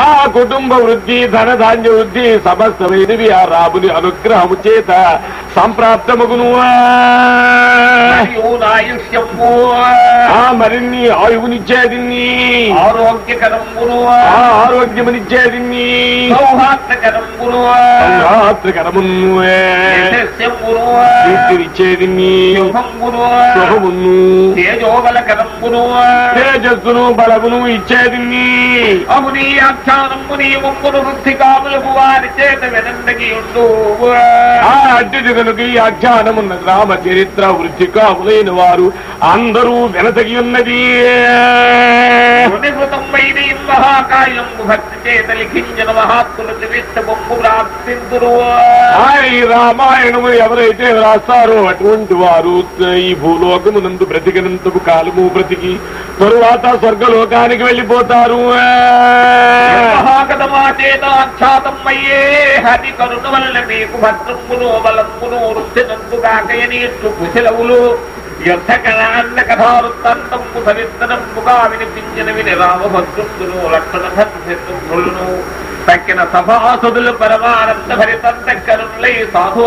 ఆ కుటుంబ వృద్ధి ధనధాన్య వృద్ధి సమస్తమైనవి ఆ రాముని అనుగ్రహము చేత సంప్రాప్తమగును ఆ మరిన్ని ఆయువునిచ్చేది ఆరోగ్యకరమును ఆ ఆరోగ్యమునిచ్చేది సౌహార్దకరమును సంఘాత్రకరమును యశస్యమును కీర్తినిచ్చేది శుభమును తేజోబలకరమును తేజస్సును బలమును ఇచ్చేది అముని ఆఖ్యానముని ముమ్మును వృద్ధి కాములకు వారి చేత వినందగి ఉండు ఆ అడ్డి కనుక ఈ అజ్ఞానమున్న రామ చరిత్ర వృద్ధి కాములైన వారు అందరూ వెనతగి ఉన్నది ఈ రామాయణము ఎవరైతే రాస్తారో అటువంటి వారు ఈ భూలోకమునందు బ్రతికినంతకు కాలము బ్రతికి తరువాత స్వర్గలోకానికి వెళ్ళిపోతారు. హరి కరుణ వల్ల మీకు భద్రమును బలమును వృద్ధినందుగాకయని కుశలవులు యుద్ధ కళాన్న కథావృత్తాంతము సవిస్తరంబుగా వినిపించిన విని రామభద్రుడును లక్షణ తక్కిన సభాసుదులు పరమానంద భరితంత కరుణులై సాధు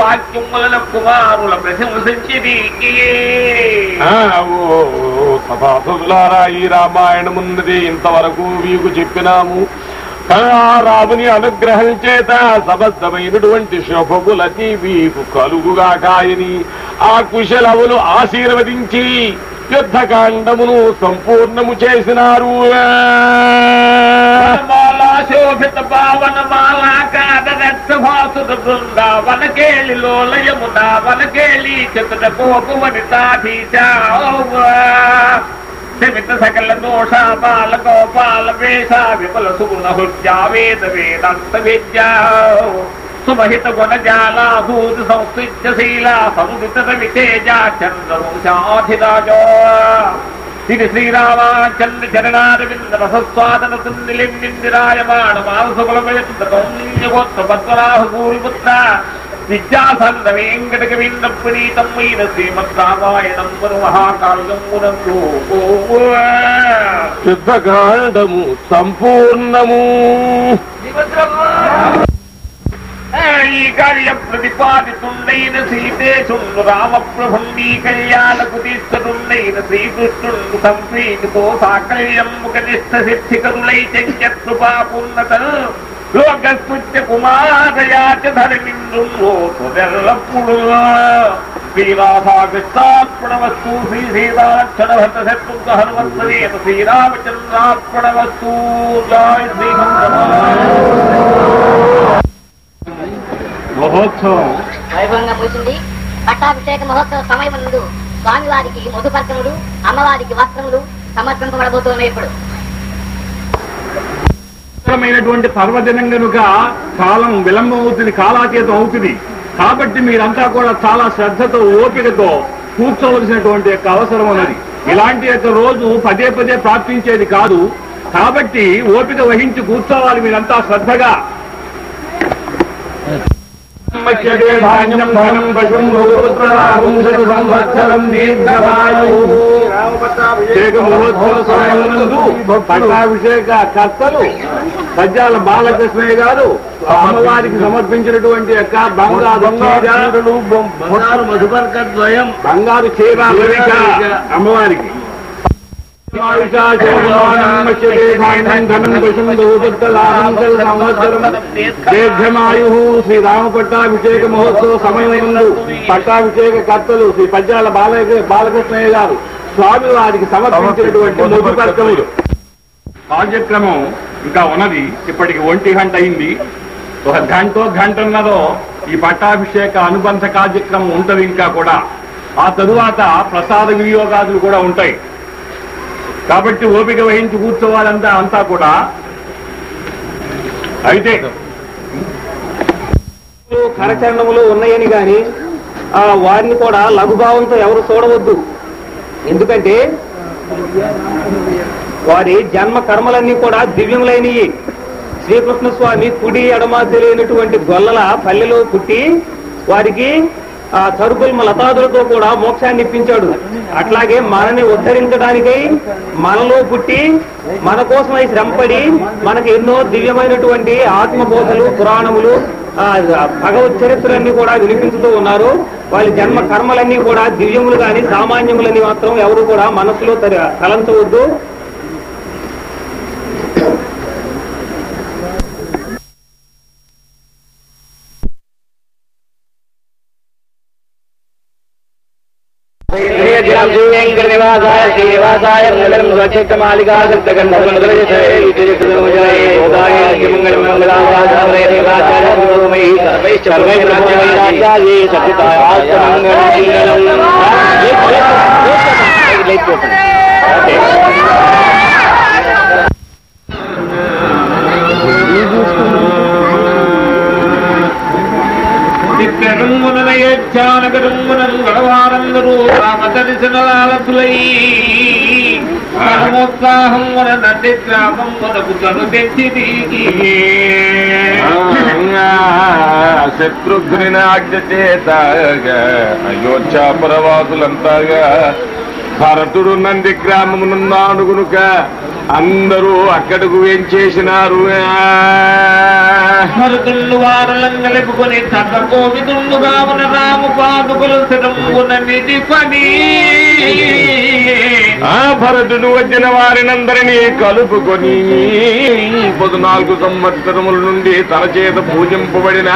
కుమారుల ప్రశంసించి ఆ, ఓ సభాసదులారా ఈ రామాయణమున్నది ఇంతవరకు మీకు చెప్పినాము. రాముని అనుగ్రహం చేత సమస్తమైనటువంటి శుభములతి మీకు కలుగుగా కాయని ఆ కుశలవులు ఆశీర్వదించి యుద్ధకాండమును సంపూర్ణము చేసినారు. శోభిత పావన మాలా కాదరక్ష బృందావన కేళి లోలయమున వన కేళి చతుర కోపు వనితాధీశ సమిత సకల దోష బాల గోపాల వేష విపుల సుగుణ హృద్యావేద వేదాంత విద్యా. సుమహిత గుణ జాల భూత సంస్థిత్య శీల సముదిత వితేజ చంద్రవంశాధిరాజ ఇది శ్రీరామాచంద్ర చరణారవింద రసస్వాదన సుందిలిందిరాయమాణ కౌన్యగోత్ర పద్మరాహు పూర్వపుత్ర విద్యాసంద వెంకట కవీంద్ర పునీతమైన శ్రీమద్రామాయణం మను మహాకావ్యమునందు సిద్ధకాండము సంపూర్ణము. ఈ కార్య ప్రతిపాదితుండైన సీతేశుండు రామప్రభుండి కళ్యాణకు తీర్చనుండైన శ్రీకృష్ణుండు సంప్రీతితో సాకల్యముఖ నిష్ట సిద్ధికరులై చెంచత్రుపాపున్నతను లోకస్మృత్య కుమారయాచ ధర్మింద్రుడు శ్రీరాధాకృష్ణార్పణ శ్రీ సీతాక్షణ భర్త శత్రుఘ్న మహోత్సవం. వైభవంగా ముగిసింది. పట్టాభిషేక మహోత్సవ సమయం ముందు స్వామివారికి మధుపర్కములు అమ్మవారికి వస్త్రములు సమర్పింపబడబోతున్నాయి ఇప్పుడు. పవిత్రమైనటువంటి పర్వదినం కనుక కాలం విలంబం అవుతుంది కాలాతీతం అవుతుంది. కాబట్టి మీరంతా కూడా చాలా శ్రద్ధతో ఓపికతో కూర్చోవలసినటువంటి యొక్క అవసరం ఉన్నది. ఇలాంటి యొక్క రోజు పదే పదే ప్రాప్తించేది కాదు. కాబట్టి ఓపిక వహించి కూర్చోవాలి మీరంతా శ్రద్ధగా. పట్టాభిషేక కర్తలు. సజ్జాల బాలకృష్ణయ్య గారు అమ్మవారికి సమర్పించినటువంటి యొక్క బంగారు బంగారు మధుపర్క ద్వయం. బంగారు చీర అమ్మవారికి. దీర్ఘమాయు శ్రీ రామ పట్టాభిషేక మహోత్సవ సమయం పట్టాభిషేక కర్తలు శ్రీ పద్యాల బాలక బాలకృష్ణయ్య గారు స్వామి వారికి సమర్పించినటువంటి మధుపర్కములు. కార్యక్రమం ఇంకా ఉన్నది. ఇప్పటికి ఒంటి గంట అయింది. ఒక గంటో గంటన్నదో ఈ పట్టాభిషేక అనుబంధ కార్యక్రమం ఉంటుంది ఇంకా కూడా. ఆ తరువాత ప్రసాద వినియోగాదులు కూడా ఉంటాయి. కాబట్టి ఓపిక వహించి కూర్చోవాలంతా అంతా కూడా. అయితే కరచరణములు ఉన్నాయని గాని ఆ వారిని కూడా లఘుభావంతో ఎవరు చూడవద్దు. ఎందుకంటే వారి జన్మ కర్మలన్నీ కూడా దివ్యములైనవి శ్రీకృష్ణ స్వామి కుడి ఎడమ తెలియనటువంటి గొల్లల పల్లెలో పుట్టి వారికి ఆ తరుపుల్మ లతాదులతో కూడా మోక్షాన్ని ఇప్పించాడు. అట్లాగే మనని ఉద్ధరించడానికై మనలో పుట్టి మన కోసమై శ్రమపడి మనకు ఎన్నో దివ్యమైనటువంటి ఆత్మబోధలు పురాణములు ఆ భగవత్ చరిత్రలన్నీ కూడా వినిపించుతూ ఉన్నారు. వాళ్ళ జన్మ కర్మలన్నీ కూడా దివ్యములు కాని సామాన్యములని మాత్రం ఎవరు కూడా మనసులో ശ്രീനിവാസായ ശ്രീനിവാസായ നിലം വച്ചിട്ട് മാലികാകൃത്ത കണ്ടോമൈ സർവൈ నిత్యరుంగునయజ్ఞానకరుంగునం గడవారందరూ రామ దర్శనలాలసులై పరమోత్సాహం వన నంది గ్రామం వనకు తను తెచ్చి శత్రుఘ్ని ఆజ్ఞ చేత అయోధ్య పరవాసులంతాగా భరతుడు నంది గ్రామమునున్నాడు గునుక అందరూ అక్కడకు వేంచేసినారు భరతుళ్ళు వారలంగలిపుకొని తన కోవిదుండుగా ఉన్న రాము పాదుకులు శిరంగున నిధి పని. ఆ భరతుడు వచ్చిన వారినందరినీ కలుపుకొని పద్నాలుగు సంవత్సరముల నుండి తన చేత పూజింపబడిన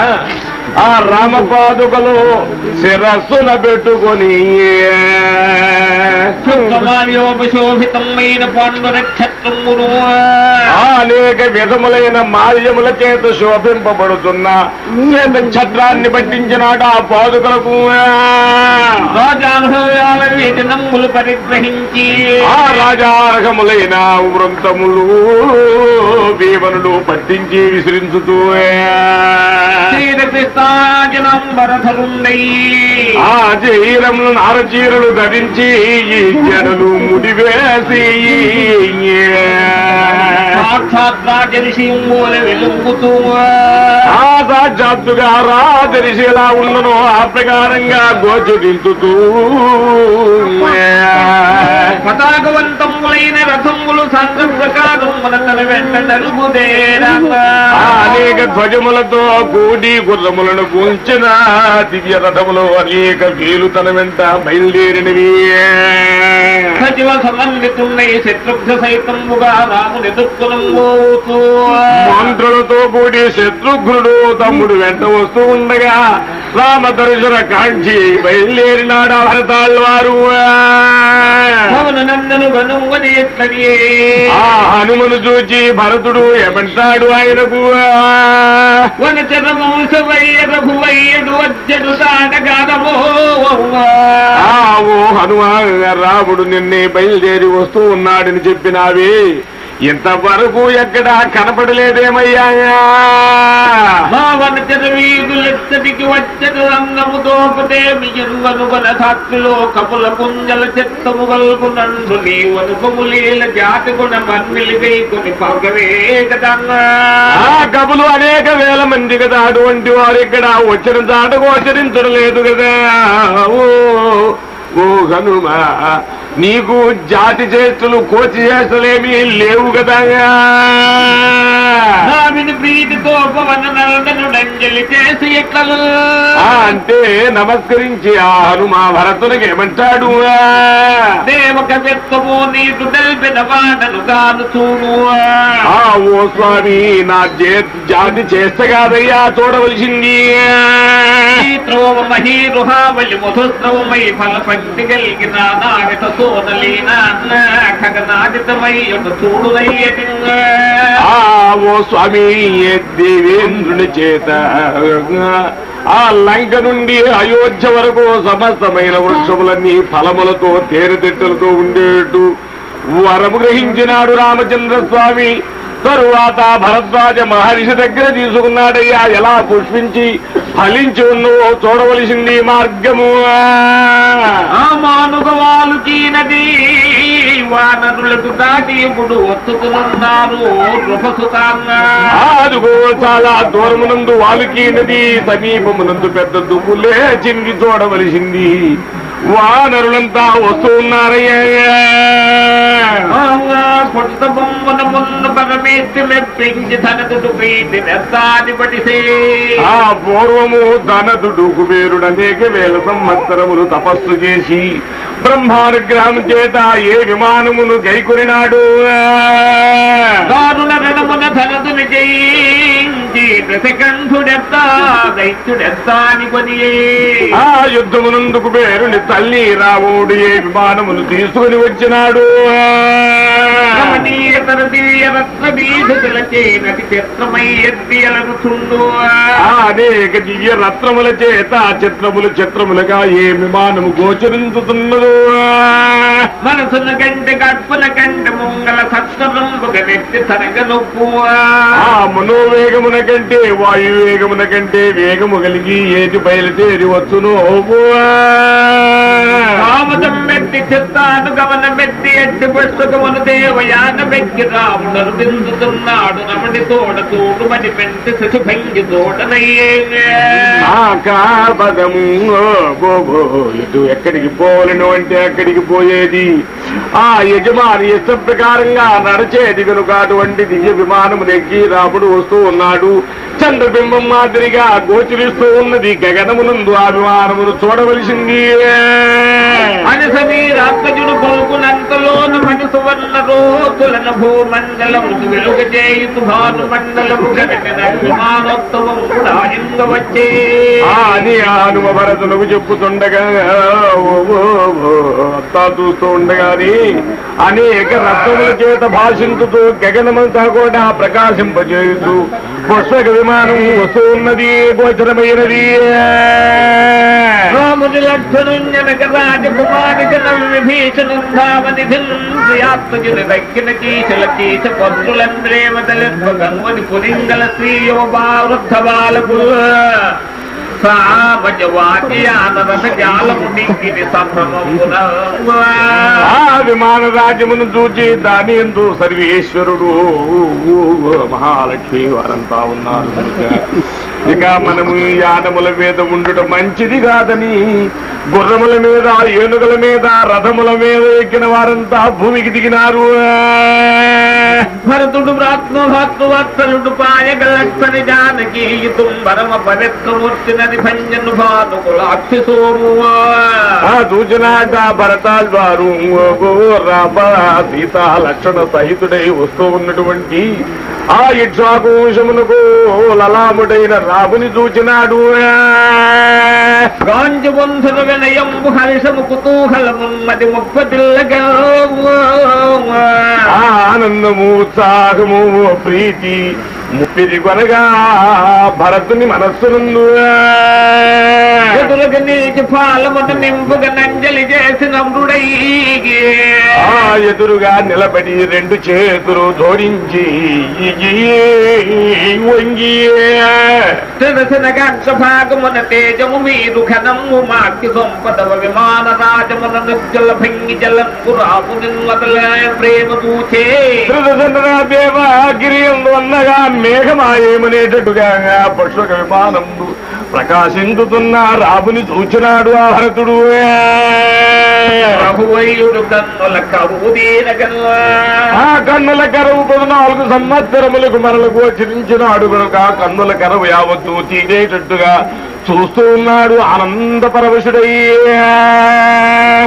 ఆ రామపాదుకలు శిరస్సున పెట్టుకొని అనేక విధములైన మాల్యముల చేత శోభింపబడుతున్న ఛత్రాన్ని పట్టించినాడు ఆ పాదుకలకు. నమ్ములు పరిగ్రహించి. ఆ రాజార్హములైన వృంతములు భీమనులు పట్టించి విసిరించుతూ ఆ చీరములు నారచీరలు ధరించి ఈ జనులు ముడివేసి ఆ సాక్షాత్తుగా రాజరిషి ఎలా ఉన్ననో ఆ ప్రకారంగా గోచరించుతూ పతాకవంతములైన రథములు సంఘర్షకారముల తన వెంట నలుగుదేరంగా ఆ అనేక ధ్వజములతో కూడి గుర్రములను కూల్చిన దివ్య రథములు అనేక వీలు తన వెంట బయలుదేరినవి. సచివ సమన్వితున్నై శత్రుఘ్న సైతముగా రాముని మంత్రులతో కూడి శత్రుఘ్నుడు తమ్ముడు వెంట వస్తూ ఉండగా రామ దర్శన కాంక్షి బయలుదేరినాడు భరతాళ్ళ వారు హనుమను చూచి భరతుడు ఏమంటాడు ఆయనకు ఓ హనుమా రాముడు నిన్నే బయలుదేరి వస్తూ ఉన్నాడని చెప్పినావి. ఇంతవరకు ఎక్కడ కనపడలేదేమయ్యా? మా వనచర వీధులెత్తటికి వచ్చడు రంగము దోపదేమి ఎరువను వన సాక్షిలో కపుల పుంజల చెత్తము గల్పు నందు నీ వనుకము లీల జాతి గుణ మన్మిలిగై కొని పగవే కదన్నా. ఆ కబులు అనేక వేల మంది కదా అటువంటి వారు ఇక్కడ వచ్చిన దాట గోచరించడం లేదు కదా. ఓ ఓ హనుమ నీకు జాతి చేష్టలు కోచి చేష్టలేమీ లేవు కదా. ప్రీతితో చేసి అంటే నమస్కరించి ఆ హనుమ భరతునికి ఏమంటాడు? దేవక వ్యక్తము నీకు తెలిపిన వాడను కాను చూడు. ఆ ఓ స్వామి నా జాతి చేస్తే కాదయ్యా చూడవలసింది త్రోవ మహీరుహావలి మధుస్రవమై ఫల పంక్తి కలిగిన నాగత ఓ స్వామి దేవేంద్రుని చేత? ఆ లంక నుండి అయోధ్య వరకు సమస్తమైన వృక్షములన్నీ ఫలములతో తేనెతిట్టలతో ఉండేట్టు వరము గ్రహించినాడు రామచంద్ర స్వామి తరువాత భరద్వాజ మహర్షి దగ్గర తీసుకున్నాడయ్యా. ఎలా పుష్పించి ఫలించి ఉన్నవో చూడవలసింది మార్గము. ఆ మానుగవాలు నది వానరులకు దాటి ఇప్పుడు ఒత్తుకున్నారు నృపసుతాంగా అదుగో చాలా దూరమునందు వాలుకి నది సమీపమునందు పెద్ద దుమ్ములే చింది చూడవలసింది. వానరులంతా వస్తూ ఉన్నారయ్యా. కొత్త బొమ్మన మున్న పరమేత్తి మెప్పించి తనకు ప్రీతి పడిసే ఆ పూర్వము ధనదుడు కుబేరుడు అనేక వేల సంవత్సరములు తపస్సు చేసి బ్రహ్మానుగ్రహం చేత ఏ విమానమును గైకొనినాడు దారుణ రణమున ధనదుని జయించి దశకంఠుడెత్తా దైత్యుడెత్తా అని కొనియే ఆ యుద్ధమునందు కుబేరుని తల్లి రావుడు ఏ విమానమును తీసుకుని వచ్చినాడు? దివ్య అనేక దివ్య రత్నముల చేత చిత్రములు చిత్రములుగా ఏ విమానము గోచరించుతున్నదో? మనసున కంటే కట్టున కంటే ముంగల సత్వరంబుగ నెత్తి తనగ నొప్పు ఆ మనోవేగమున కంటే వాయువేగమున కంటే వేగము కలిగి ఏది బయలుదేరి వచ్చును కామతం మెత్తి చిత్తాను గమన మెత్తి ఎట్టి పుస్తకమును దేవయాన వెక్కి రాముడను బిందుతున్నాడు తోడ తోడు మని పెంటి భంగి ఇటు ఎక్కడికి పోవలను అంటే అక్కడికి పోయేది. ఆ యజమాని ఇష్ట ప్రకారంగా నడిచేది కనుక అటువంటి దివ్య విమానము నెక్కి రాముడు వస్తూ ఉన్నాడు. చంద్రబింబం మాదిరిగా గోచరిస్తూ ఉన్నది గగనమునందు ఆ విమానమును చూడవలసింది. అని సమీరాత్మజుడు పలుకునంతలోను మణి సువర్ణ రోజులను భూమండలము వెలుగ చేయుతు భాను మండలము వచ్చే. అని ఆనుమ భరతులకు చెప్పుతుండగా చూస్తూ ఉండగాని అనేక రత్నముల చేత భాషించుతూ గగనమంతా కూడా ప్రకాశింపజేస్తూ పుష్పక విమానం వస్తూ వస్తున్నది గోచరమైనది. రాముని లక్షణుంజనక రాజకుమారి జన విభీషణు ధామనిధిన్ శ్రీయాత్మజుని దక్కిన కీచల కీచ పత్రులంద్రేమ తలెత్వ గన్వని పురింగల శ్రీయోబా బాలకులు. విమాన రాజ్యమును చూచి దాని ఎందు సర్వేశ్వరుడు మహాలక్ష్మి వారంతా ఉన్నారు ఇక మనము యానముల మీద ఉండటం మంచిది కాదని గుర్రముల మీద ఏనుగుల మీద రథముల మీద ఎక్కిన వారంతా భూమికి దిగినారు. భరతుడు భ్రాత్మభాతృవత్సలుడు పాయగలక్షని జానకి తుంబరమ పవిత్రమూర్తినది చూచినాక భరతాల్ వారు రామ సీత లక్షణ సహితుడై వస్తూ ఉన్నటువంటి ఆ ఇక్షాకు వంశమునకు లలాముడైన రాముని చూచినాడు గాంజు బంధును వినయంబు హర్షము కుతూహలము మది ముప్పతిల్లగా ఆ ఆనందము ఉత్సాహము ప్రీతి కొనగా భరతుని మనస్సునందు. ఎదురుగా నీటి పాలమును నింపుగా నంజలి చేసిన మృడై ఆ ఎదురుగా నిలబడి రెండు చేతులు జోడించి వంగి తెలిసిన గంట భాగమున తేజము మీరు ఘనము మాకి సంపదవ విమాన రాజమున నిర్జల భంగి జలంకు రాము నిన్వదల ప్రేమ దూచే గిరియందు అన్నగా మేఘమాయేమనేటట్టుగా పుష్పక విమానం ప్రకాశించుతున్న రాముని చూచినాడు ఆ భరతుడు. ఆ కన్నుల కరవు పద్నాలుగు సంవత్సరములకు మనలకు ఆచరించినాడు కనుక కన్నుల కరవు యావత్తు తీరేటట్టుగా చూస్తూ ఉన్నాడు ఆనంద పరవశుడయ్యా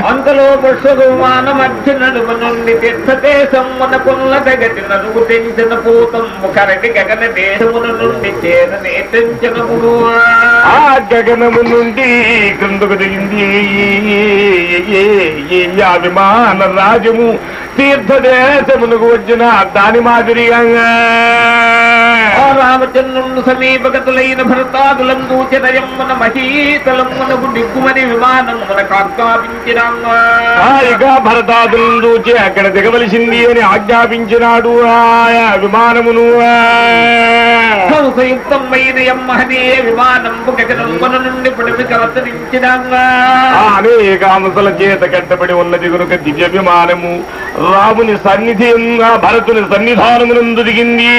అంతలో పుష్పగుమాన మధ్య నడుమ నుండి తీర్థదేశమున పుల్ల తగటి నడుగు తెంచిన పూతము కరటి గగన దేశమున నుండి చేరనే ఆ గగనము నుండి క్రిందకు దిగింది. ఆ విమాన రాజ్యము తీర్థదేశమునకు వచ్చిన దాని మాదిరిగా రామచంద్రుడు సమీపగతులైన భరతాదులందు చిరయమ్మన మహీతలమ్మనకు దిక్కుమని విమానమున కాకాపించినామా. ఆ ఇక భరతాదులను చూచి అక్కడ దిగవలసింది అని ఆజ్ఞాపించినాడు ఆయా విమానమును. సంయుక్తమైన యమ్మహనే విమానంబు నుండి పుడిమి కవతరించినామా ఆ అనేక అంశల చేత కట్టబడి ఉన్నది కనుక దివ్య విమానము రాముని సన్నిధి భరతుని సన్నిధానమునందు దిగింది.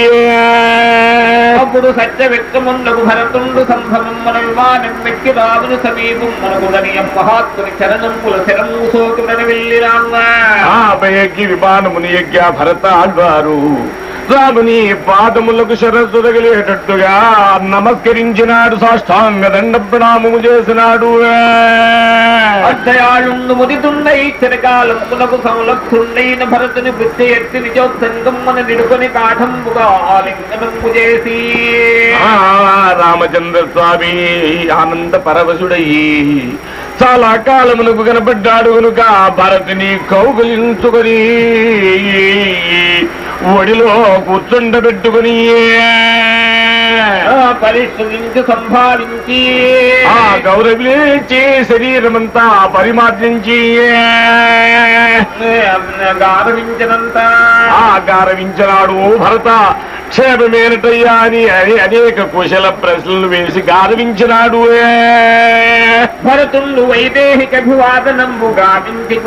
అప్పుడు సత్య వ్యక్తముండకు భరతుండు సంభవం మన విమానం వెక్కి రాముని సమీపం మనకుడని మహాత్ముని చరణంపుల శరము సోకుడని వెళ్ళిరామా ఆ పైకి విమానముని యజ్ఞ భరత ఆడ్వారు రాముని పాదములకు శరస్సు తగిలేటట్టుగా నమస్కరించినాడు సాష్టాంగ దండ ప్రణామము చేసినాడు. అద్దయాళుండు ముదితుండై చిరకాలమునకు సంలక్షుండైన భరతుని బుద్ధి ఎత్తి నిజోత్సంగమ్మన నిడుకొని కాఠంబుగా ఆలింగనము చేసి. రామచంద్ర స్వామి ఆనంద పరవశుడయ్యి చాలా కాలమునకు కనపడ్డాడు కనుక భరతుని కౌగులించుకొని ఒడిలో కూర్చుండబెట్టుకుని ఆ పరిశ్రమించి సంభావించి ఆ గౌరవించి శరీరమంతా పరిమార్జించి గారవించినంత. ఆ గారవించినాడు భరత. క్షేమమేనటయ్యా అని అని అనేక కుశల ప్రశ్నలు వేసి గారవించినాడు భరతుండు వైదేహిక అభివాదనంబు గావించి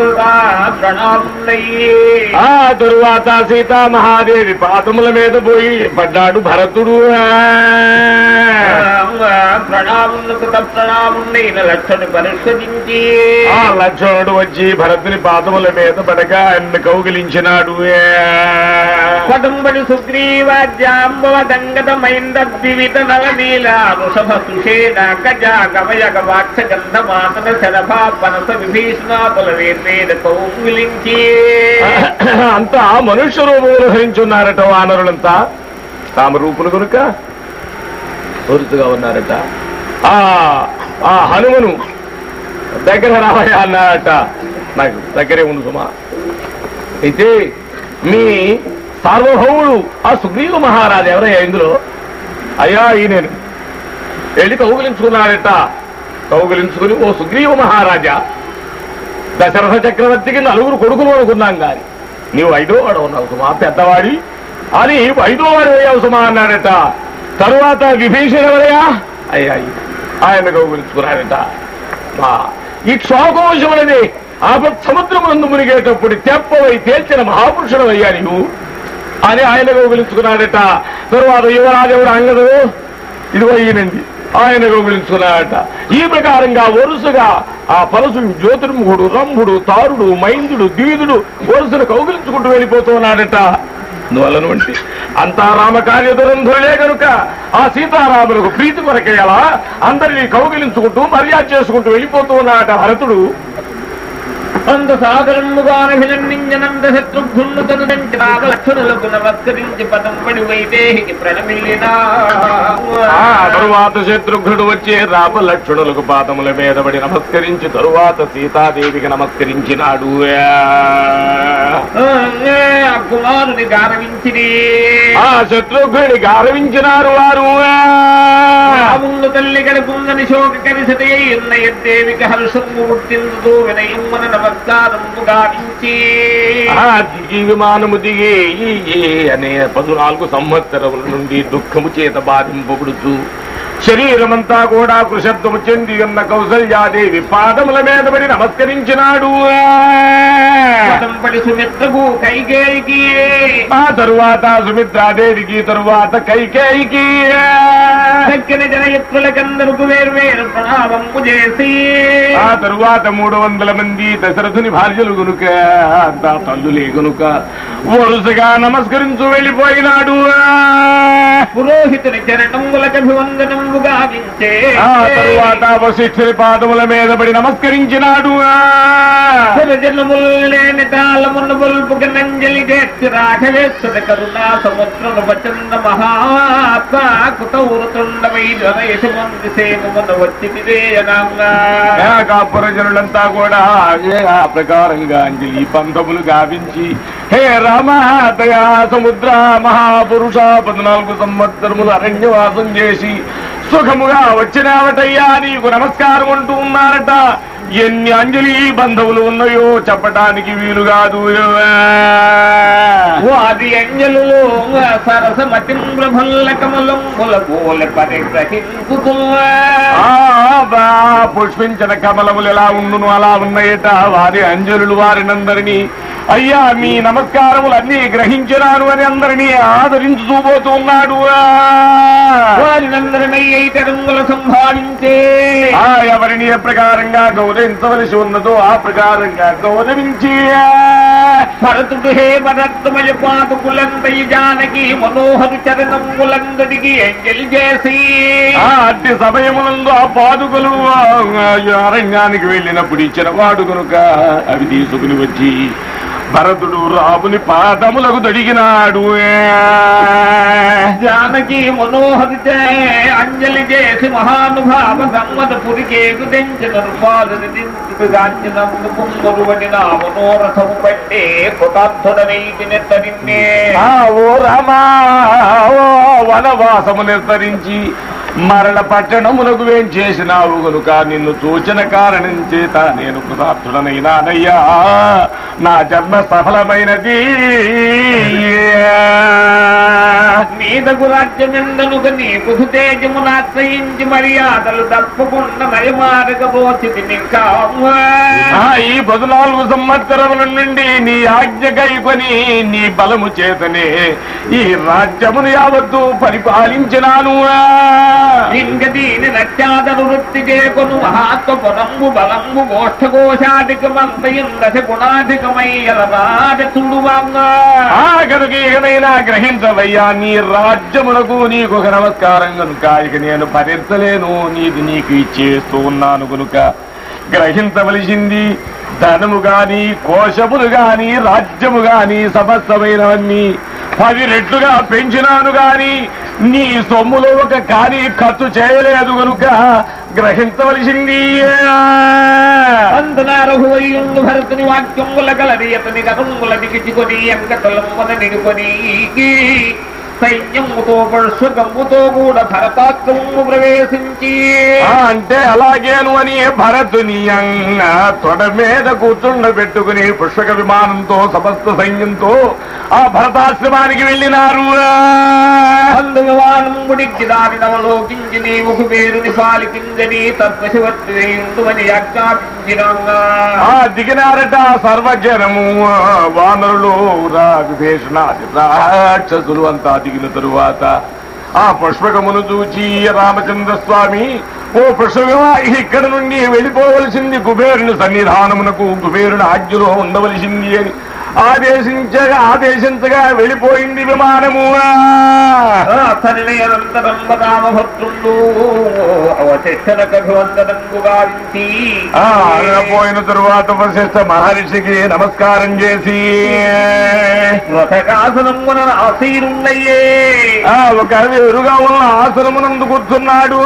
ఆ తరువాత సీతామహాదేవి పాదముల మీద పోయి పడ్డాడు భరతుడు. ప్రణామున్న కృత ప్రణామున్నైన లక్షణ పరిశోధించి. ఆ లక్ష్మణుడు వచ్చి భరతుని పాదముల మీద పడగా ఆయన కౌగిలించినాడు. పదంబడి సుగ్రీవాద్యాంబవ దంగత మైంద ద్వివిత నవనీల వృషభ సుషేణ గజ గమయ గవాక్ష గంధ మాతన శరభా పనస విభీషణాతుల వేర్వేద కౌగిలించి అంతా మనుష్య రూపంలో ధరించున్నారట వానరులంతా. తామ రూపులు కనుక పొరుతుగా ఉన్నారట. ఆ ఆ హనుమను. దగ్గర రావయ్య అన్నారట. నాకు దగ్గరే ఉండు సుమా. అయితే మీ సార్వభౌముడు ఆ సుగ్రీవ మహారాజు ఎవరయ్యా ఇందులో? అయ్యా ఈ నేను. వెళ్ళి కౌగులించుకున్నాడట. కౌగులించుకుని ఓ సుగ్రీవ మహారాజా దశరథ చక్రవర్తికి నలుగురు కొడుకులు అనుకున్నాం గాని. నీవు ఐదో వాడు ఉన్నావు సుమా పెద్దవాడి. అని ఐదో వాడు అయ్యావు సుమా అన్నాడట. తరువాత విభీషణ ఎవరయ్యా? అయ్యా ఆయన కౌగులించుకున్నాడట. ఈ క్షోకోశం అనేది ఆపత్ సముద్రమునందు మునిగేటప్పుడు తెప్పవై తేల్చిన మహాపురుషుడు అయ్యా నీవు. అని ఆయన గౌగులించుకున్నాడట తరువాత యువరాజవుడు అంగదు ఇదిగో ఈయనండి ఆయన గౌగులించుకున్నాడట ఈ ప్రకారంగా వరుసగా ఆ పరశు జ్యోతిర్ముఖుడు రంభుడు తారుడు మైందుడు దీదుడు వరుసను కౌగిలించుకుంటూ వెళ్ళిపోతూ ఉన్నాడట అందువలన వంటి అంతా రామకార్య దురంధులే కనుక ఆ సీతారాములకు ప్రీతి కొరకేయాలా అందరినీ కౌగిలించుకుంటూ మర్యాద చేసుకుంటూ వెళ్ళిపోతూ ఉన్నాడట భరతుడు అంత సాగరముగానభినందించనంత శత్రుఘ్నుడు తను దంచాగ లక్షణులకు నమస్కరించి పదంబడి వైదేహికి ప్రణమిల్లినా ఆ తరువాత శత్రుఘ్నుడు వచ్చే రామ లక్ష్మణులకు పాదముల మీద పడి నమస్కరించి తరువాత సీతాదేవికి నమస్కరించినాడు. కుమారుని గారవించిని. ఆ శత్రుఘ్నుడి గారవించినారు వారు. రాముళ్ళు తల్లి గడుపుందని శోక కలిసతే ఉన్న ఎద్దేవికి హర్షము పుట్టిందుతో వినయమ్మన గావించి విమానము దిగి అనే పదునాలుగు సంవత్సరముల నుండి దుఃఖము చేత బాధింపబడుతూ శరీరమంతా కూడా కృషత్వము చెంది ఉన్న కౌసల్యాదేవి పాదముల మీద పడి నమస్కరించినాడు. కైకేయికి. ఆ తరువాత సుమిత్రాదేవికి తరువాత కైకేయికి. దక్కిన జనయత్రులకందరకు వేర్వేరు ప్రణామము చేసి. ఆ తరువాత మూడు వందల మంది దశరథుని భార్యలు గనుక అంతా తల్లులే గనుక వరుసగా నమస్కరించు వెళ్ళిపోయినాడు. పురోహితుని ఆ తరువాత వశిష్ఠుని పాదముల మీద పడి నమస్కరించినాడు. తాళమున్న నంజలి చేర్చి రాఘవేశ్వర కరుణా మహాత్మా సేవమున వచ్చి కాపురజనులంతా కూడా ఆ ప్రకారంగా అంజలి పంతములు గావించి హే రామ దయా సముద్ర మహాపురుష పద్నాలుగు సంవత్సరములు అరణ్యవాసం చేసి సుఖముగా వచ్చినావటయ్యా నీకు నమస్కారం అంటూ ఉన్నారట. ఎన్ని అంజలి బంధువులు ఉన్నాయో చెప్పటానికి వీలు కాదు. వాది అంజలు సరస మతింద్ర భల్ల కమలం ముల పూల పరిగ్రహింపు ఆ బా పుష్పించిన కమలములు ఎలా ఉండును అలా ఉన్నాయట. వారి అంజలులు వారినందరినీ అయ్యా మీ నమస్కారములు అన్ని గ్రహించినాను అని అందరినీ వారినందరినై అయితే రంగుల సంభావించే ఆ ఎవరిని ఏ ప్రకారంగా గౌరవించవలసి ఉన్నదో ఆ ప్రకారంగా గౌరవించి. భరతుడు హే భరత్మయ పాదుకులందై జానకి మనోహరు చరణంగులందరికి ఎంజలి చేసి. అట్టి సమయములందు ఆ పాదుకలు అరణ్యానికి వెళ్ళినప్పుడు ఇచ్చిన వాడు కనుక అవి తీసుకుని వచ్చి భరతుడు రాముని పాదములకు తడిగినాడు. జానకి మనోహరి చే అంజలి చేసి మహానుభావ సమ్మత పురికేకు తెంచిన రూపాలను దించుగాంచినందు పుంగరువని నా మనోరథము పట్టే కృతార్థుడనైతి ఆ ఓ రామా ఓ వనవాసము నిర్ధరించి మరణ పట్టణమునకు వేం చేసినావు గనుక నిన్ను చూచిన కారణం చేత నేను కృతార్థుడనైనానయ్యా. నా జన్మ సఫలమైనది. నీదగు రాజ్యమెందనుక నీ పుసు తేజమునాశ్రయించి మర్యాదలు తప్పకుండా మరిమారకపోతుంది ఇంకా ఆ ఈ పద్నాలుగు సంవత్సరముల నుండి నీ ఆజ్ఞ కైకొని నీ బలము చేతనే ఈ రాజ్యమును యావత్తు పరిపాలించినాను. ఇంక దీని నత్యాదను వృత్తి చేకొను మహాత్వపురంబు బలంబు గోష్ఠకోశాధికమంతయం దశ గుణాధికమయ్యల రాజతుడువాంగా ఆ కనుక ఏదైనా గ్రహించవయ్యా నీ నీ రాజ్యమునకు నీకు ఒక నమస్కారం కనుక ఇక నేను భరించలేను నీది నీకు ఇచ్చేస్తూ ఉన్నాను కనుక గ్రహించవలసింది ధనము గాని కోశములు గాని రాజ్యము గాని సమస్తమైనవన్నీ పది రెట్లుగా పెంచినాను గాని నీ సొమ్ములో ఒక కాని ఖర్చు చేయలేదు కనుక గ్రహించవలసింది. అందునారహువయ్యుండు భరతుని వాక్యముల కలది అతని గతముల దిగిచుకొని నిలుకొని కూడా భరతాత్వము ప్రవేశించి. అంటే అలాగేను అని భరతుని అన్న తొడ మీద కూర్చుండబెట్టుకుని పుష్పక విమానంతో సమస్త సైన్యంతో ఆ భరతాశ్రమానికి వెళ్ళినారు. అందు విమానముడికి దారినవలోకించి నీవు కుబేరుని పాలికిందని తత్వశివత్వేందువని ఆజ్ఞాపించినంగా ఆ దిగినారట సర్వజనము. వానరులు రా విభీషణాది రాక్షసులు అంతా దిగిన తరువాత ఆ పుష్పకమును చూచి రామచంద్ర స్వామి ఓ పుష్పకమా ఇక్కడ నుండి వెళ్ళిపోవలసింది కుబేరుని సన్నిధానమునకు కుబేరుని ఆజ్ఞలో ఉండవలసింది అని ఆదేశించగా ఆదేశించగా వెళ్ళిపోయింది విమానము. పోయిన తరువాత వశిష్ఠ మహర్షికి నమస్కారం చేసి. రథకాసనమున ఆసీరున్నయ్యే ఆ ఒక ఎరుగా ఉన్న ఆసనమునందు కూర్చున్నాడు.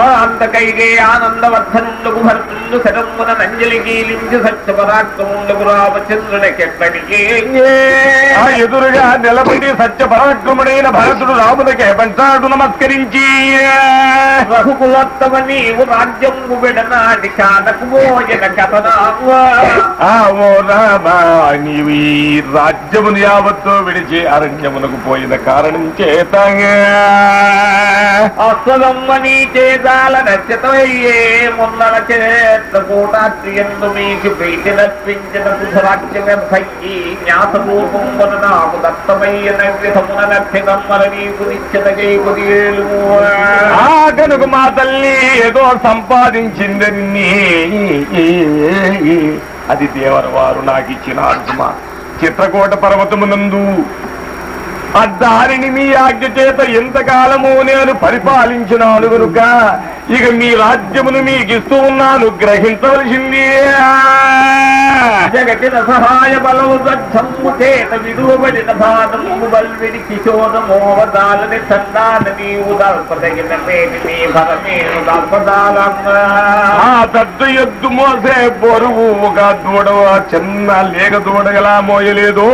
అంతకైగే ఆనందవర్ధనుండకు భర్తుండు శరమున నంజలి గీలించి సత్యపరాక్రముండకు రామచంద్రునికెక్కడికి ఆ ఎదురుగా నిలబడి సత్య పరాక్రముడైన భరతుడు రాములకే పంచాడు నమస్కరించి. రఘుకులోత్తమ నీవు రాజ్యము విడనాటి కానకు భోజన కథనామ ఆ ఓ రామ నీవు ఈ రాజ్యమును యావత్తు విడిచి అరణ్యమునకు పోయిన కారణం చేత అస్వదమ్మ నీ చేతాల నచ్చితమయ్యే మున్నల చేత కూటాత్రి ఎందు మీకు ప్రీతి నర్పించిన సుధరాజ్యమీ జ్ఞాతరూపమున నాకు దత్తమయ్య నవ్యతమున ఆ కనుక మా తల్లి ఏదో సంపాదించిందని అది దేవర వారు నాకు ఇచ్చిన ఆత్మ చిత్రకోట పర్వతమునందు. ఆ దానిని మీ ఆజ్ఞ చేత ఎంతకాలము నేను పరిపాలించినాను గనుక ఇక మీ రాజ్యమును మీకు ఇస్తూ ఉన్నాను గ్రహించవలసింది. జగతిన సహాయ బలము దగ్ధము చేత విడువబడిన భాగము బల్విడి కిశోరమోవదాలని చందాల నీవు దల్పదగిన నీ భరమేను దల్పదాలంగా ఆ పెద్ద ఎద్దు మోసే బరువు ఒక దూడ చిన్న లేక దూడగలా మోయలేదు?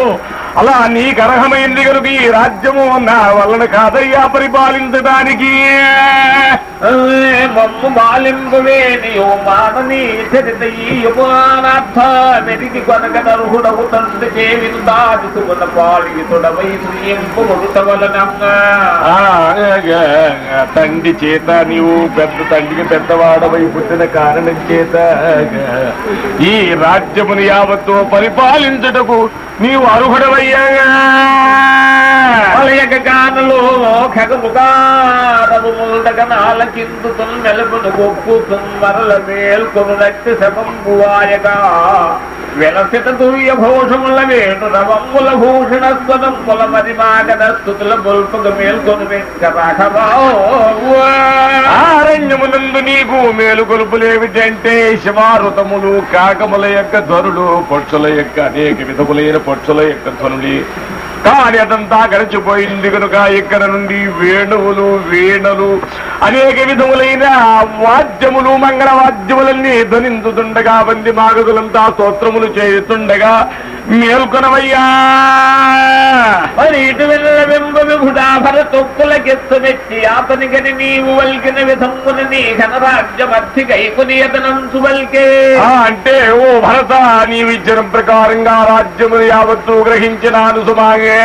అలా నీకు అర్హమైంది కనుక ఈ రాజ్యము నా వలన కాదయ్యా పరిపాలించడానికి మమ్ము బాలింపువే నీయో మానని చరిత ఈ యువనాథ మెరిగి కొనగ నరుహుడవు తండ్రి చేవిను దాదు సుగుణ తండ్రి చేత నీవు పెద్ద తండ్రికి పెద్దవాడవై పుట్టిన కారణం చేత ఈ రాజ్యముని యావత్తు పరిపాలించుటకు నీవు అర్హుడవయ్యా. పలయక గానలో మెలుపును ముల్డగనాల గొప్పుతున్ మరల మేల్కొను రక్తి శమంబువాయగా విలసిత దుర్య భూషముల వేణు రవమ్ముల భూషణ స్వనమ్ముల మరిమాగద స్థుతుల బొల్పుగ మేల్కొను వెంక రాఘవా ఆరణ్యమునందు నీకు మేలుకొలుపులేమిటంటే శివారుతములు కాకముల యొక్క ధ్వనులు పక్షుల యొక్క అనేక విధములైన పక్షుల యొక్క ధ్వనులు. కానీ అదంతా గడిచిపోయింది కనుక ఇక్కడ నుండి వేణువులు వీణలు అనేక విధములైన వాద్యములు మంగళ వాద్యములన్నీ ధ్వనిందుతుండగా మంది మాగదులంతా స్తోత్రములు చేస్తుండగా మేల్కొనవయ్యా. మరి ఇటు వెళ్ళ వెంబ విభుడాభర తొక్కులకెత్తు మెచ్చి అతని గని నీవు వల్కిన విధమున నీ ఘనరాజ్యమర్థి కైకునియతనంచు వల్కే. అంటే ఓ భరత నీవిచ్చిన ప్రకారంగా రాజ్యమును యావత్తు గ్రహించినాను సుమాగే.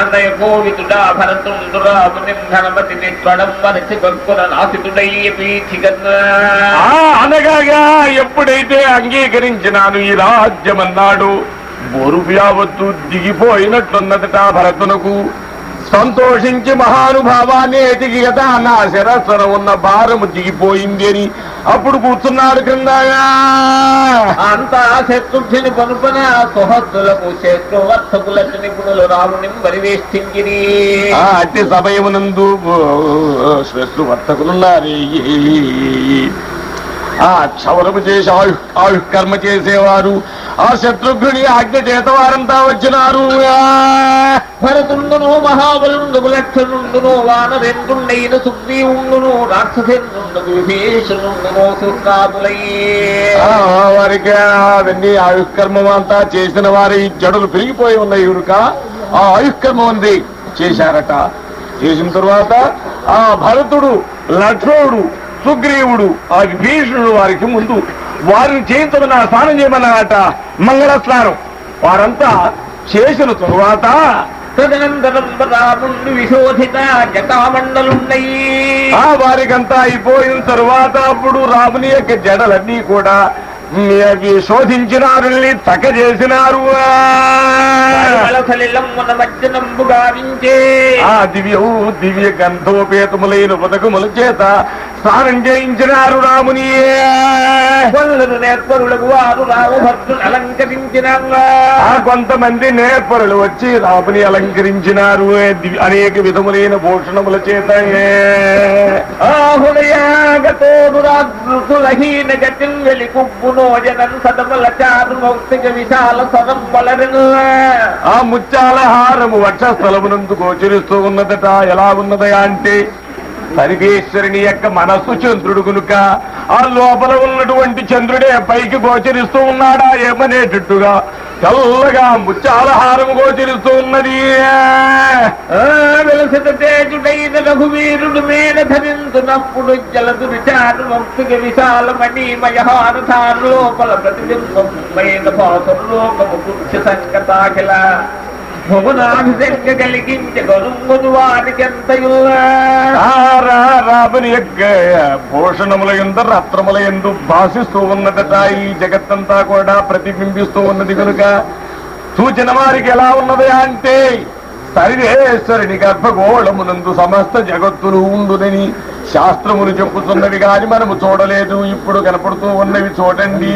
అందయ కోవితుడా భరతుండురా మునింధనమతి నిత్వడం మరచి గొక్కున నాసితుడయ్య పీఠిగన్న ఆ, అనగా ఎప్పుడైతే అంగీకరించినాను ఈ రాజ్యమన్నాడు. బొరు యావత్తు దిగిపోయినట్టున్నదట భరతునకు. సంతోషించి మహానుభావాన్ని ఎదిగి కదా నా శిరస్సున ఉన్న భారము దిగిపోయింది అని అప్పుడు కూర్చున్నాడు క్రిందగా అంతా శత్రుఘ్ని పనుపన సుహద్దులకు శత్రువర్తకులకు నిపుణులు రాముని పరివేష్టించిరి అట్టి సమయమునందు శ్రేష్ఠు వర్తకులున్నారు. ఆ క్షవరము చేసి ఆయు కర్మ చేసేవారు. ఆ శత్రుఘ్నుని ఆజ్ఞ చేత వారంతా వచ్చినారు భరతుండును మహాబలుండు లక్షణుండును వానరెండుండైన సుగ్రీవుండును రాక్షసేంద్రుండు విభీషణుండును ఆ, వారికి అవన్నీ ఆయుష్కర్మం అంతా చేసిన వారి జడులు పెరిగిపోయి ఉన్నాయి ఇరుక ఆ ఆయుష్కర్మం ఉంది చేశారట. చేసిన తరువాత ఆ భరతుడు లక్ష్మణుడు సుగ్రీవుడు ఆ విభీషణుడు వారికి ముందు వారిని చేయించమని నా స్నానం చేయమన్నారట మంగళ స్నానం వారంతా చేసిన తరువాత తదనంతరం విశోధిత ఆ వారికంతా అయిపోయిన తరువాత అప్పుడు రాముని యొక్క జడలన్నీ కూడా శోధించినారు తక్క చేసినారు దివ్యవు దివ్య గంధోపేతములైన ఉదకముల చేత స్నానం చేయించినారు రాముని కొల్లను నేర్పరులకు వారు రామభక్తులు అలంకరించిన ఆ కొంతమంది నేర్పరులు వచ్చి రాముని అలంకరించినారు. అనేక విధములైన భూషణముల చేత ఆహుడయాగతోడు రాజులహీన గతిన్ వెలి కుబ్బునో జనన్ సదమల చారు మౌక్తిక విశాల సరం బలరను ఆ ముత్యాల హారము వక్షస్థలమునందు గోచరిస్తూ ఉన్నదట. ఎలా ఉన్నదయా అంటే సర్వేశ్వరుని యొక్క మనస్సు చంద్రుడు కనుక ఆ లోపల ఉన్నటువంటి చంద్రుడే పైకి గోచరిస్తూ ఉన్నాడా ఏమనేటట్టుగా చల్లగా ముచ్చాలహారం గోచరిస్తూ ఉన్నది. రఘువీరుడు మీద ధరించునప్పుడు జలదు విచారు భక్తికి విశాలమణి మయహారధారు లోపల ప్రతిబింబమైన భాసం లోకము పురుష సంగతాఖిల భువనాభిషంగ కలిగించ గరుంగును యొక్క భూషణముల ఎందు రత్నముల ఎందు భాషిస్తూ ఉన్నదట ఈ జగత్తంతా కూడా ప్రతిబింబిస్తూ ఉన్నది కనుక సూచన వారికి ఎలా ఉన్నది అంటే సర్వేశ్వరుని గర్భగోళమునందు సమస్త జగత్తులు ఉండునని శాస్త్రములు చెప్పుతున్నవి గాని మనము చూడలేదు. ఇప్పుడు కనపడుతూ ఉన్నవి చూడండి.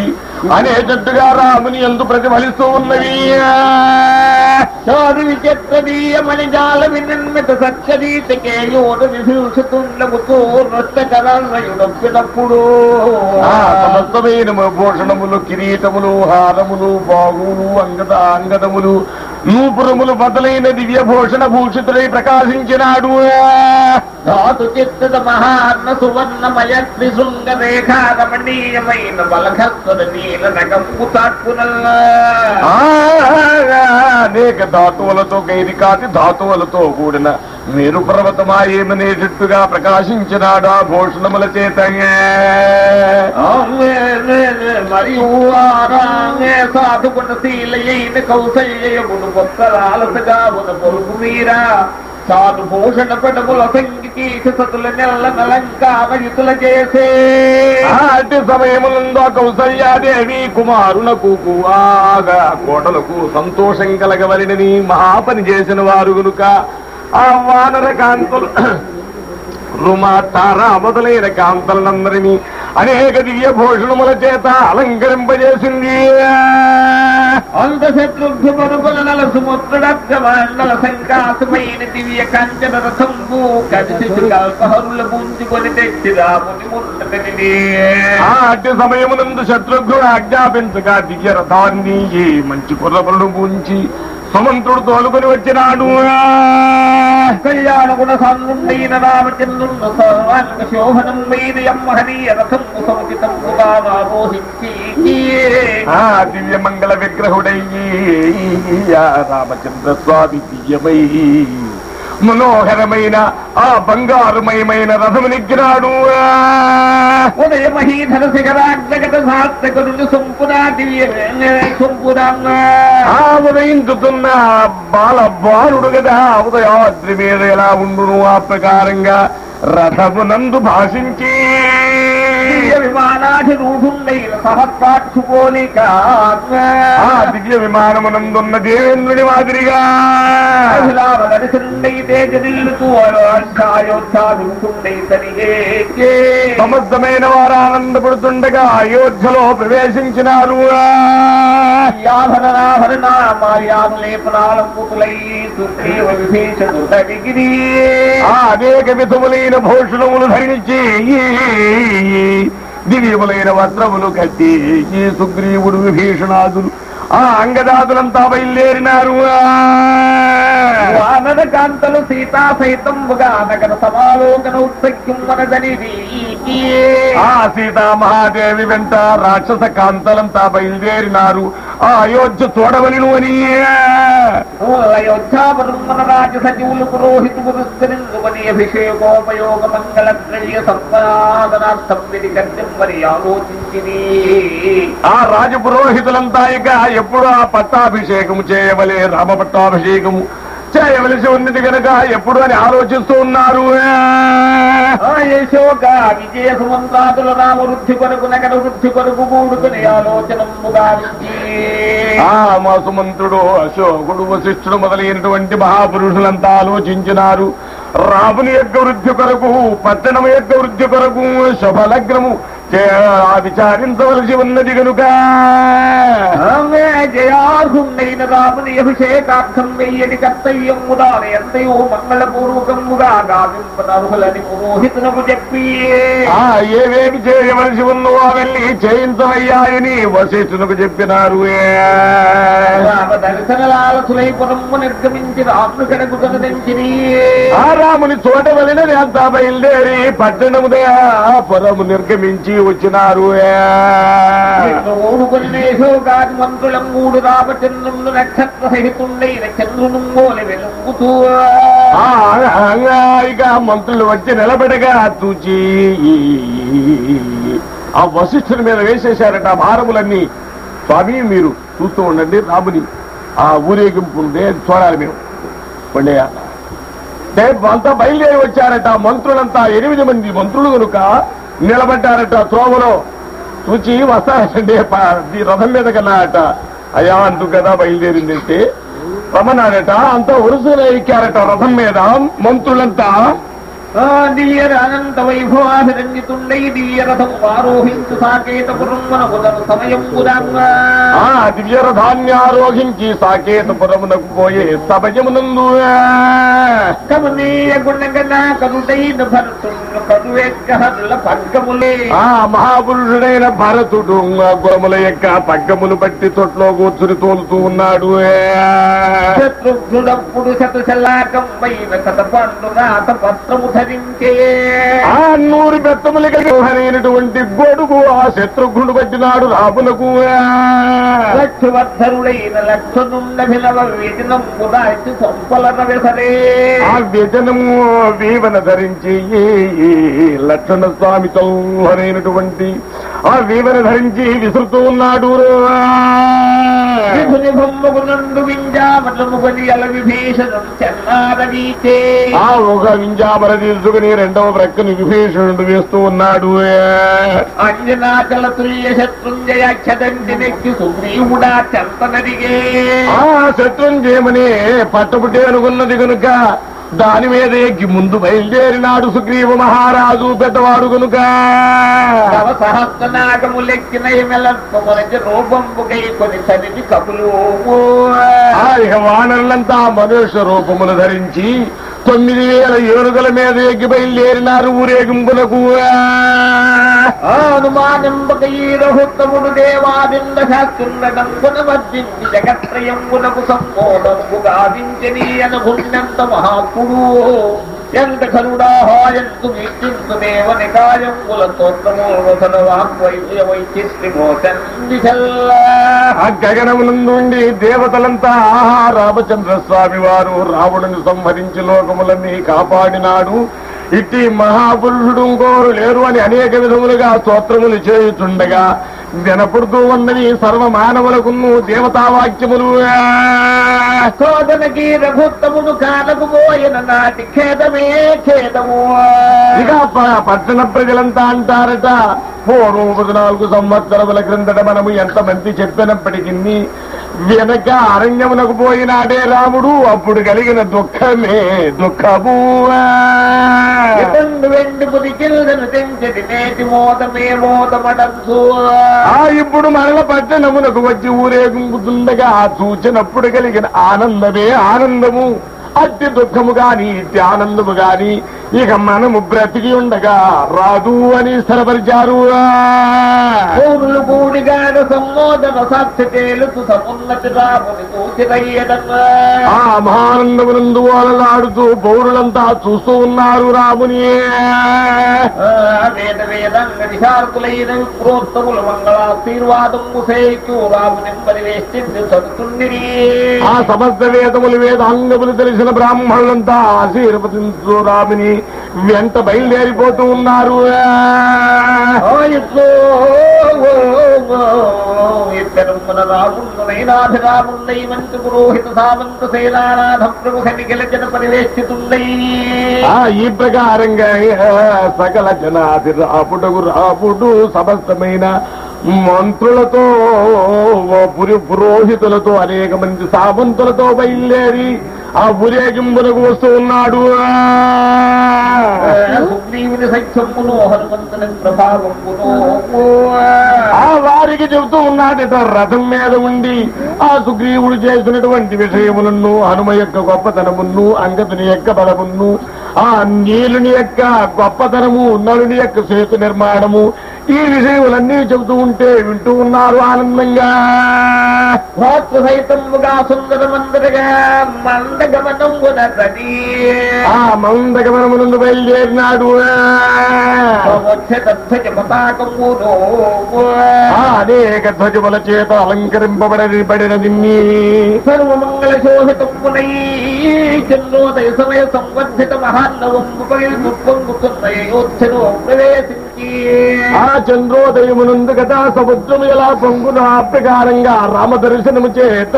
అనేటట్టుగా రాముని ఎందు ప్రతిఫలిస్తూ ఉన్నవి. వినిర్మిత సమస్తమైన భూషణములు కిరీటములు హారములు బాగులు అంగద అంగదములు నూపురములు మొదలైన దివ్య భూషణ భూషితుడై ప్రకాశించినాడు. ధాతు చిత్త మహాన్న సువర్ణమయ త్రిశృంగ రేఖా రమణీయమైన బలఘస్వర నీల నగంపు తాట్పునల్ల అనేక ధాతువులతో గైరికాటి ధాతువులతో కూడిన మేరు పర్వతమాయేమనేటట్టుగా ప్రకాశించినాడు ఆ భూషణముల చేత మరియు ఆరాంగే సాధుగుణ శీలయైన కొత్త కొత్తరాలసగా ఉన్న పొరుగు మీరా సాధు భూషణ పటముల సంగికి సతుల నలంకారయుతుల చేసే అటు సమయములందో కౌసల్యాదేవి కుమారునకు ఆగా కోటలకు సంతోషం కలగవలనని మహాపని చేసిన వారు గనుక ఆ వానర కాంతులు రుమా తార మొదలైన కాంతలందరినీ అనేక దివ్య భూషణముల చేత అలంకరింపజేసింది. అంత శత్రుఘ్న పరుగుల నల సుముద్రుడగ్గమండల సంకాసమైన దివ్య కంచన రథంబు కలిసి కల్పహరుల ముంచుకొని తెచ్చి రాముని ముందటని ఆ అట్టి సమయమునందు శత్రుఘ్నుడు ఆజ్ఞాపించగా దివ్య రథాన్ని ఈ మంచి కుర్రపరుడు పూంచి సుమంత్రుడు తోలుకొని వచ్చినాడు. కళ్యాణ గుణ సన్నుండైన రామచంద్రుడు సర్వాంగ శోభనం వైన యమ్మహనీయ రథం సముచితముగా మోహించి ఆ దివ్య మంగళ విగ్రహుడయ్యి రామచంద్ర స్వామి దివ్యమై. మనోహరమైన ఆ బంగారుమయమైన రథము నెగ్గినాడు ఉదయ మహీధర శిఖరాగ్రగత సాత్వకుడు సొంపురా దివ్య సొంపురా ఆ ఉదయించుతున్న బాల బాలుడు కదా ఉదయాద్రి మీద ఎలా ఉండును ఆ ప్రకారంగా రథమునందు భాషించి దివ్య విమానాధిరూఢుండైన సహస్రాక్షుపోలిక ఆ దివ్య విమానమునందున్న దేవేంద్రుని మాదిరిగా సమస్తమైన వారు ఆనందపడుతుండగా అయోధ్యలో ప్రవేశించినారు అనేక విధములైన భూషణములు ధరించి దివ్యములైన వస్త్రములు కట్టి ఈ సుగ్రీవుడు విభీషణాదులు ఆ అంగదాదులంతా బయలుదేరినారు. వానర కాంతలు సీతా సైతంబుగా నగర సమాలోకన ఉత్సక్యం మనదని ఆ సీతామహాదేవి వెంట రాక్షస కాంతలంతా బయలుదేరినారు. ఆ అయోధ్య చూడవలను అని. అయోధ్యాపరుమన రాజ సచివులు పురోహితులు విస్తరించుమని అభిషేకోపయోగ మంగళ ద్రవ్య సంపాదనార్థం విధికర్తం మరి ఆలోచించింది ఆ రాజపురోహితులంతా ఇక ఎప్పుడు ఆ పట్టాభిషేకము చేయవలే రామ పట్టాభిషేకము చేయవలసి ఉన్నది గనక ఎప్పుడు అని ఆలోచిస్తూ ఉన్నారు. విజయ సుమంత్రాదుల నామ వృద్ధి కొరకు నగర వృద్ధి కొరకు కూడుకుని ఆలోచనముగా ఆ మా సుమంతుడు అశోకుడు వశిష్ఠుడు మొదలైనటువంటి మహాపురుషులంతా ఆలోచించినారు. రాముని యొక్క వృద్ధి కొరకు పట్టణము యొక్క వృద్ధి కొరకు శుభలగ్నము విచారించవలసి ఉన్నది కనుక ఆమె జయార్హుండైన రాముని అభిషేకార్థం వెయ్యడి కర్తవ్యముదా ఎంతయో మంగళపూర్వకముగా గావింపనర్హులని పురోహితునకు చెప్పి ఏవేమి చేయవలసి ఉన్నో అవన్నీ చేయించవయ్యాయని వశిష్ఠునకు చెప్పినారు. రామ దర్శనలాలసులై పురమ్ము నిర్గమించి రాముని కడకు కనదించిరి ఆ రాముని చూడవలనని అంతా బయలుదేరి పట్టణముదే పురము నిర్గమించి వచ్చినారు. మంత్రులం మూడు రామచంద్రుడు నక్షత్ర సహితుండైన చంద్రును మోలి వెలుగుతూ. ఇక మంత్రులు వచ్చి నిలబడగా తూచి. ఆ వశిష్ఠుని మీద వేసేశారట ఆ భారములన్నీ. స్వామి మీరు చూస్తూ ఉండండి రాముని ఆ ఊరేగింపు ఉందే చూడాలి మేము. అంతా బయలుదేరి వచ్చారట మంత్రులంతా ఎనిమిది మంది మంత్రులు కనుక నిలబడ్డారట త్రోవలో. చూచి వస్తారటండి ప- ఈ రథం మీద కన్నారట అయ్యా అంటూ కదా బయలుదేరిందంటే రమణాడట అంతా వరుసగా ఎక్కారట రథం మీద మంత్రులంతా. ఆ దివ్యర అనంత వైభవాభిరంజితుండై దివ్య రథం ఆరోహించు సాకేతపురం మనకు సమయం పురాంగా ఆ దివ్యర ధాన్యారోహించి సాకేతపురమునకు పోయే సమయమునందు. ఆ మహాపురుషుడైన భరతుడు గురముల యొక్క పగ్గములు బట్టి తొట్లో కూర్చుని తోలుతూ ఉన్నాడు. శత్రుఘ్నుడప్పుడు శతశలాకం పైన శత పండు రాత పత్రము ఆ నూరు బెత్తములు కలిగినటువంటి గొడుగు ఆ శత్రుఘ్నుడు పట్టినాడు రాపులకు. సొంపలన వెసరే. ఆ వ్యజనము వీవన ధరించి లక్షణ స్వామితో అనేటువంటి ఆ వీవన ధరించి విసురుతూ ఉన్నాడు ఆ ఒక వింజామర తీసుకుని రెండవ ప్రక్కని విభీషణుడు వేస్తూ ఉన్నాడు అంజనాచల తుల్య శత్రుంజయాఖ్యదండి నెక్కి సుగ్రీవుడా ఆ శత్రుంజయమని పట్టపుట్టే అనుకున్నది కనుక దాని మీద ఎక్కి ముందు బయలుదేరినాడు సుగ్రీవ మహారాజు పెద్దవాడు కనుక సహస్రనాగములెక్కిన ఎమెలత్వమనచి రూపంబుకై కొని సరిది కపులు వానరులంతా మనుష్య రూపములు ధరించి తొమ్మిది వేల ఏనుగుల మీద ఎగ్గి బయలుదేరినారు ఊరేగింపులకు అనుమానంబకై రహుత్తముడు దేవాదింద శాస్త్రుండడంబున వర్జించి జగత్రయంబునకు సంబోధంబు గావించని అనుభుణ్యంత మహాత్ముడు ఎంత కరుడాహాయంతు నిత్యంతు దేవ నికాయంబుల దేవతలంతా ఆహా రామచంద్ర స్వామి వారు రావణుని సంహరించి లోకములన్నీ కాపాడినాడు. ఇట్టి మహాపురుషుడు ఇంకోరు లేరు అని అనేక విధములుగా స్తోత్రములు చేయుచుండగా వినపడుతూ ఉన్నవి సర్వ మానవులకును దేవతావాక్యములు. శోధనకి రఘుత్తముడు కానకు పోయిన నాటి ఖేదమే ఖేదము. ఇక పట్టణ ప్రజలంతా అంటారట పూర్వం పద్నాలుగు సంవత్సరముల క్రిందట మనము ఎంతమంది చెప్పినప్పటికీ వెనక అరణ్యమునకు పోయినాడే రాముడు అప్పుడు కలిగిన దుఃఖమే దుఃఖము. ఇతండు వెండి పుదికిల్లను తెంచడి నేటి మోదమే మోదమడంసు ఆ ఇప్పుడు మరల పట్టణమునకు వచ్చి ఊరేగుతుండగా ఆ చూచినప్పుడు కలిగిన ఆనందమే ఆనందము. అట్టి దుఃఖము గాని ఇట్టి ఆనందము గాని ఇక మనము బ్రతికి ఉండగా రాదు అని స్థిరపరిచారు పౌరులు కూడిగాన సమ్మోదన సాక్షి తేలుతు సమున్నతి రాముని కూచిరయ్యడన్న ఆ మహానందమునందు అలలాడుతూ పౌరులంతా చూస్తూ ఉన్నారు రాముని. వేద వేదంగ నిశార్కులైన ప్రోత్తములు మంగళాశీర్వాదము సేతు రాముని ఆ సమస్త వేదములు వేదాంగములు తెలిసిన బ్రాహ్మణులంతా ఆశీర్వదించు రాముని. వెంట బయలుదేరిపోతూ ఉన్నారు? మంచి పురోహిత సామంత పరివేష్టితుండై ఈ ప్రకారంగా సకల జనాది రాపుడగు రాపుడు సమస్తమైన మంత్రులతో పురి పురోహితులతో అనేక మంది సామంతులతో బయలుదేరి ఆ ఊరేగింపునకు వస్తూ ఉన్నాడు. సుగ్రీవుని సఖ్యమును హనుమంతుని ప్రభావమును ఆ వారికి చెబుతూ ఉన్నాడట రథం మీద ఉండి ఆ సుగ్రీవుడు చేసినటువంటి విషయములను హనుమ యొక్క గొప్పతనమును అంగతుని యొక్క బలమును ఆ నీలుని యొక్క గొప్పతనము నలుని యొక్క సేతు నిర్మాణము ఈ విషయములన్నీ చెబుతూ ఉంటే వింటూ ఉన్నారు ఆనందంగా. సైతముగా సుందర మందరగా మందగమనమున ప్రతి ఆ మందగమనమునందు బయలుదేరినాడు. అనేక ధ్వజముల చేత అలంకరింపబడి పడిన దిన్ని సర్వమంగళ శోభితమునై చంద్రోదయ సమయ సంవర్ధిత యోధ్యను ప్రవేశించి. ఆ చంద్రోదయమునందు కదా సముద్రం ఎలా పొంగున ఆ ప్రకారంగా రామ దర్శనము చేత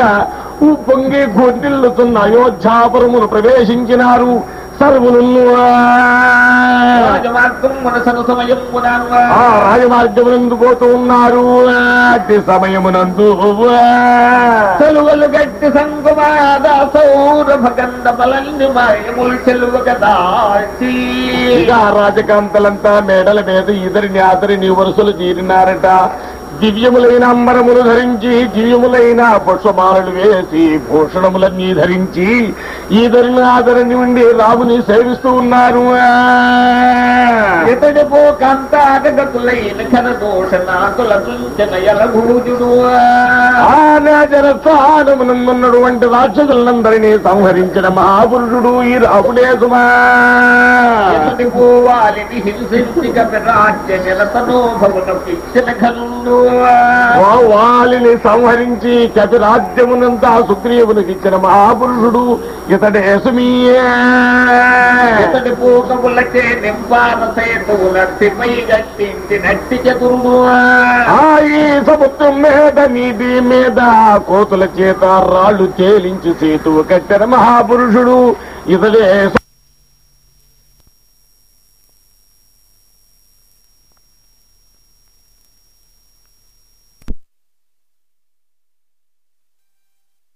పొంగి గొడ్డిల్లుతున్న అయోధ్యాపురమును ప్రవేశించినారు. ఆ రాజమార్గమునందు పోతూ ఉన్నారు. అట్టి సమయమునందు. చెలువలు గట్టి సంకుమాద సౌరభ గంధ బలంది మాయములు చెలువ కదాచి రాజకాంతలంతా మేడల మీద ఇద్దరిని ఆదరిని వరుసలు తీరినారట దివ్యములైన అంబరములు ధరించి దివ్యములైన పుష్పమాలలు వేసి భూషణములన్నీ ధరించి ఈదరిని ఆదరిని ఉండి రాముని సేవిస్తూ ఉన్నారు. ఇతడి ఆనాచరస్థానమునందున్నటువంటి రాక్షసులందరినీ సంహరించిన మహాపురుషుడు ఈ రాముడే సుమా. పోవాలిని హింసించి రాజ్య నిలతనో భవన పిచ్చిన ఘనుడు. వాలిని సంహరించి కపిరాజ్యమునంతా సుగ్రీవునికి ఇచ్చిన మహాపురుషుడు ఇతడే ఇతడి పూకములచే నింపాన సేతువు నట్టిపై గట్టింటి నట్టి చతురుడు ఆ ఈ సముద్రం మీద నీటి మీద కోతుల చేత రాళ్ళు తేలించి సేతువు కట్టిన మహాపురుషుడు ఇతడే